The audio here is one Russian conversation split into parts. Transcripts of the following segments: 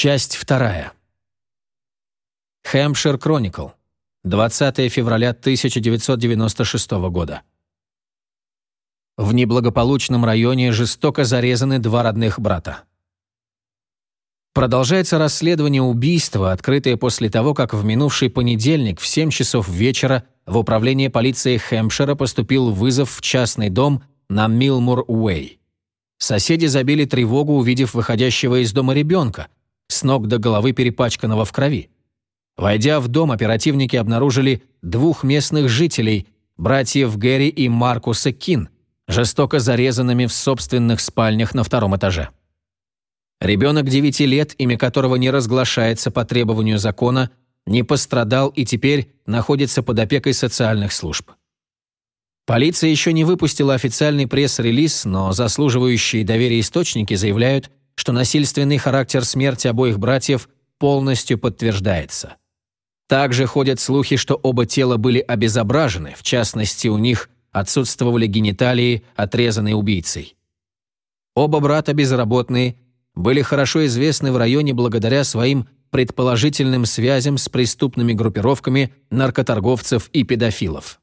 Часть вторая. Хэмпшир Кроникл. 20 февраля 1996 года. В неблагополучном районе жестоко зарезаны два родных брата. Продолжается расследование убийства, открытое после того, как в минувший понедельник в 7 часов вечера в управление полиции Хэмпшира поступил вызов в частный дом на Милмур-Уэй. Соседи забили тревогу, увидев выходящего из дома ребенка, с ног до головы перепачканного в крови. Войдя в дом, оперативники обнаружили двух местных жителей, братьев Гэри и Маркуса Кин, жестоко зарезанными в собственных спальнях на втором этаже. Ребенок 9 лет, имя которого не разглашается по требованию закона, не пострадал и теперь находится под опекой социальных служб. Полиция еще не выпустила официальный пресс-релиз, но заслуживающие доверия источники заявляют, что насильственный характер смерти обоих братьев полностью подтверждается. Также ходят слухи, что оба тела были обезображены, в частности, у них отсутствовали гениталии, отрезанные убийцей. Оба брата безработные, были хорошо известны в районе благодаря своим предположительным связям с преступными группировками наркоторговцев и педофилов.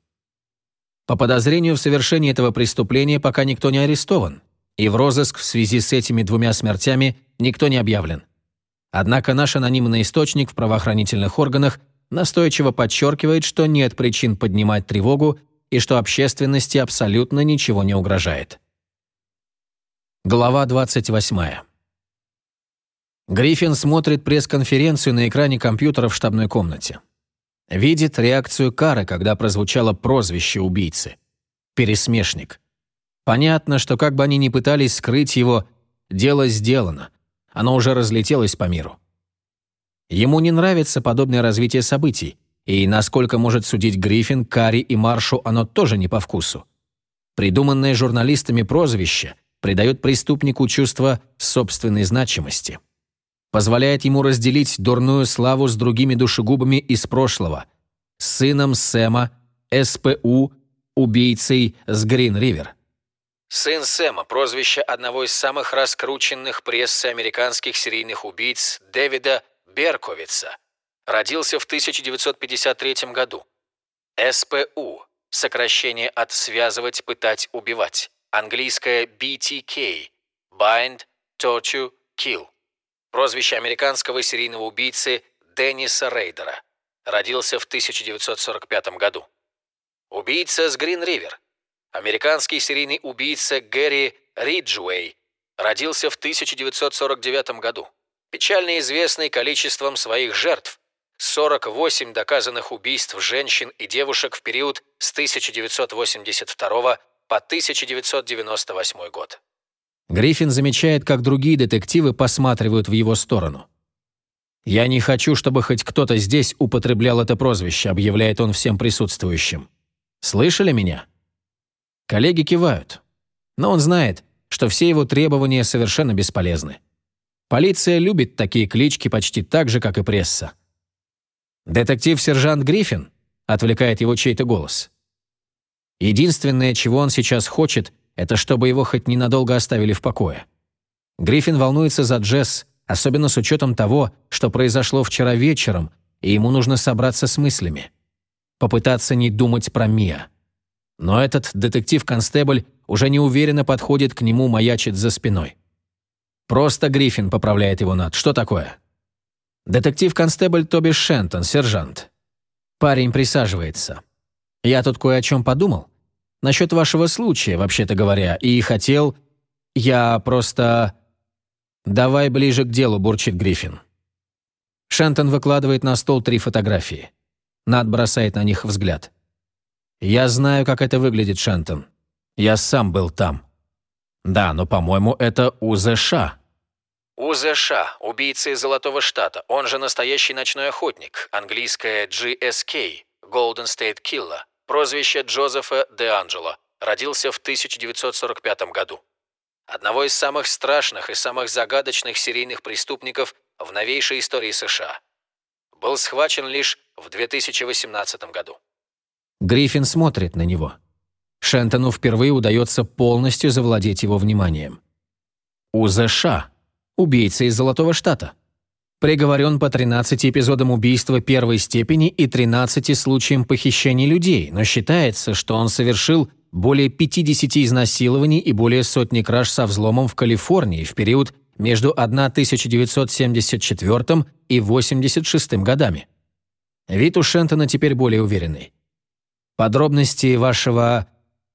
По подозрению в совершении этого преступления пока никто не арестован, и в розыск в связи с этими двумя смертями никто не объявлен. Однако наш анонимный источник в правоохранительных органах настойчиво подчеркивает, что нет причин поднимать тревогу и что общественности абсолютно ничего не угрожает. Глава 28. Гриффин смотрит пресс-конференцию на экране компьютера в штабной комнате. Видит реакцию Кары, когда прозвучало прозвище убийцы. Пересмешник. Понятно, что как бы они ни пытались скрыть его, дело сделано. Оно уже разлетелось по миру. Ему не нравится подобное развитие событий, и, насколько может судить Гриффин, Карри и Маршу, оно тоже не по вкусу. Придуманное журналистами прозвище придает преступнику чувство собственной значимости. Позволяет ему разделить дурную славу с другими душегубами из прошлого. Сыном Сэма, СПУ, убийцей с Грин-Ривер. Сын Сэма, прозвище одного из самых раскрученных прессы американских серийных убийц Дэвида Берковица – Родился в 1953 году. СПУ. Сокращение от «связывать, пытать, убивать». Английское BTK. Bind, Torture, Kill. Прозвище американского серийного убийцы Денниса Рейдера. Родился в 1945 году. Убийца с Грин-Ривер. Американский серийный убийца Гэри Риджуэй. Родился в 1949 году. Печально известный количеством своих жертв – 48 доказанных убийств женщин и девушек в период с 1982 по 1998 год. Гриффин замечает, как другие детективы посматривают в его сторону. «Я не хочу, чтобы хоть кто-то здесь употреблял это прозвище», объявляет он всем присутствующим. «Слышали меня?» Коллеги кивают. Но он знает, что все его требования совершенно бесполезны. Полиция любит такие клички почти так же, как и пресса. «Детектив-сержант Гриффин?» — отвлекает его чей-то голос. Единственное, чего он сейчас хочет, это чтобы его хоть ненадолго оставили в покое. Гриффин волнуется за Джесс, особенно с учетом того, что произошло вчера вечером, и ему нужно собраться с мыслями. Попытаться не думать про Мия. Но этот детектив-констебль уже неуверенно подходит к нему, маячит за спиной. «Просто Гриффин», — поправляет его Над. «Что такое?» «Детектив-констебль Тоби Шентон, сержант». Парень присаживается. «Я тут кое о чем подумал. Насчет вашего случая, вообще-то говоря, и хотел... Я просто...» «Давай ближе к делу», — бурчит Гриффин. Шентон выкладывает на стол три фотографии. Над бросает на них взгляд. «Я знаю, как это выглядит, Шентон. Я сам был там». «Да, но, по-моему, это УЗШ», УЗШ, убийца из Золотого Штата, он же настоящий ночной охотник, английское GSK, Golden State Killer, прозвище Джозефа Де Анджело, родился в 1945 году. Одного из самых страшных и самых загадочных серийных преступников в новейшей истории США. Был схвачен лишь в 2018 году. Гриффин смотрит на него. Шентону впервые удается полностью завладеть его вниманием. УЗШ Убийца из Золотого Штата. Приговорен по 13 эпизодам убийства первой степени и 13 случаям похищения людей, но считается, что он совершил более 50 изнасилований и более сотни краж со взломом в Калифорнии в период между 1974 и 86 годами. Вид у Шентона теперь более уверенный. Подробности вашего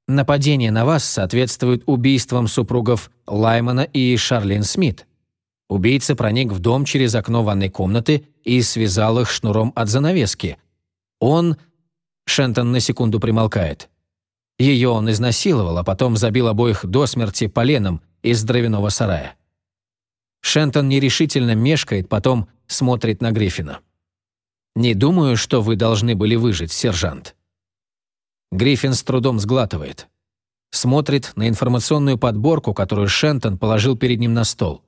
нападения на вас соответствуют убийствам супругов Лаймана и Шарлин Смит. Убийца проник в дом через окно ванной комнаты и связал их шнуром от занавески. Он... Шентон на секунду примолкает. Ее он изнасиловал, а потом забил обоих до смерти поленом из дровяного сарая. Шентон нерешительно мешкает, потом смотрит на Гриффина. «Не думаю, что вы должны были выжить, сержант». Гриффин с трудом сглатывает. Смотрит на информационную подборку, которую Шентон положил перед ним на стол.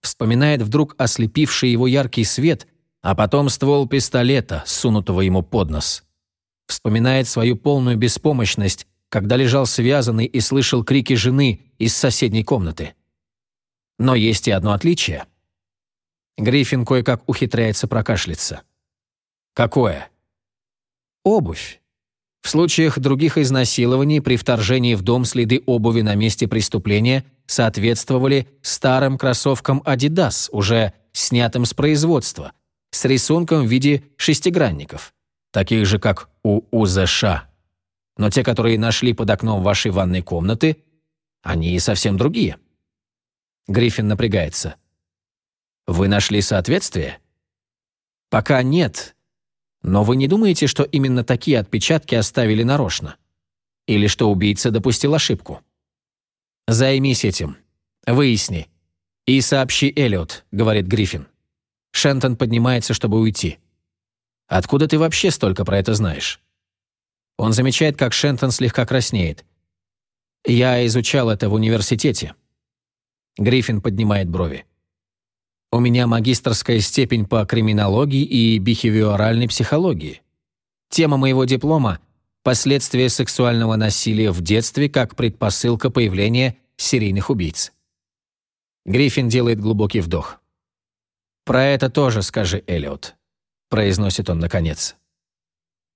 Вспоминает вдруг ослепивший его яркий свет, а потом ствол пистолета, сунутого ему под нос. Вспоминает свою полную беспомощность, когда лежал связанный и слышал крики жены из соседней комнаты. Но есть и одно отличие. Гриффин кое-как ухитряется прокашляться. Какое? Обувь. В случаях других изнасилований при вторжении в дом следы обуви на месте преступления соответствовали старым кроссовкам Adidas, уже снятым с производства, с рисунком в виде шестигранников, таких же, как у УЗШ. Но те, которые нашли под окном вашей ванной комнаты, они совсем другие. Гриффин напрягается. «Вы нашли соответствие?» «Пока нет. Но вы не думаете, что именно такие отпечатки оставили нарочно? Или что убийца допустил ошибку?» «Займись этим. Выясни. И сообщи Эллиот», — говорит Гриффин. Шентон поднимается, чтобы уйти. «Откуда ты вообще столько про это знаешь?» Он замечает, как Шентон слегка краснеет. «Я изучал это в университете. Гриффин поднимает брови. У меня магистрская степень по криминологии и бихевиоральной психологии. Тема моего диплома – последствия сексуального насилия в детстве как предпосылка появления серийных убийц. Гриффин делает глубокий вдох. «Про это тоже скажи, Эллиот», – произносит он наконец.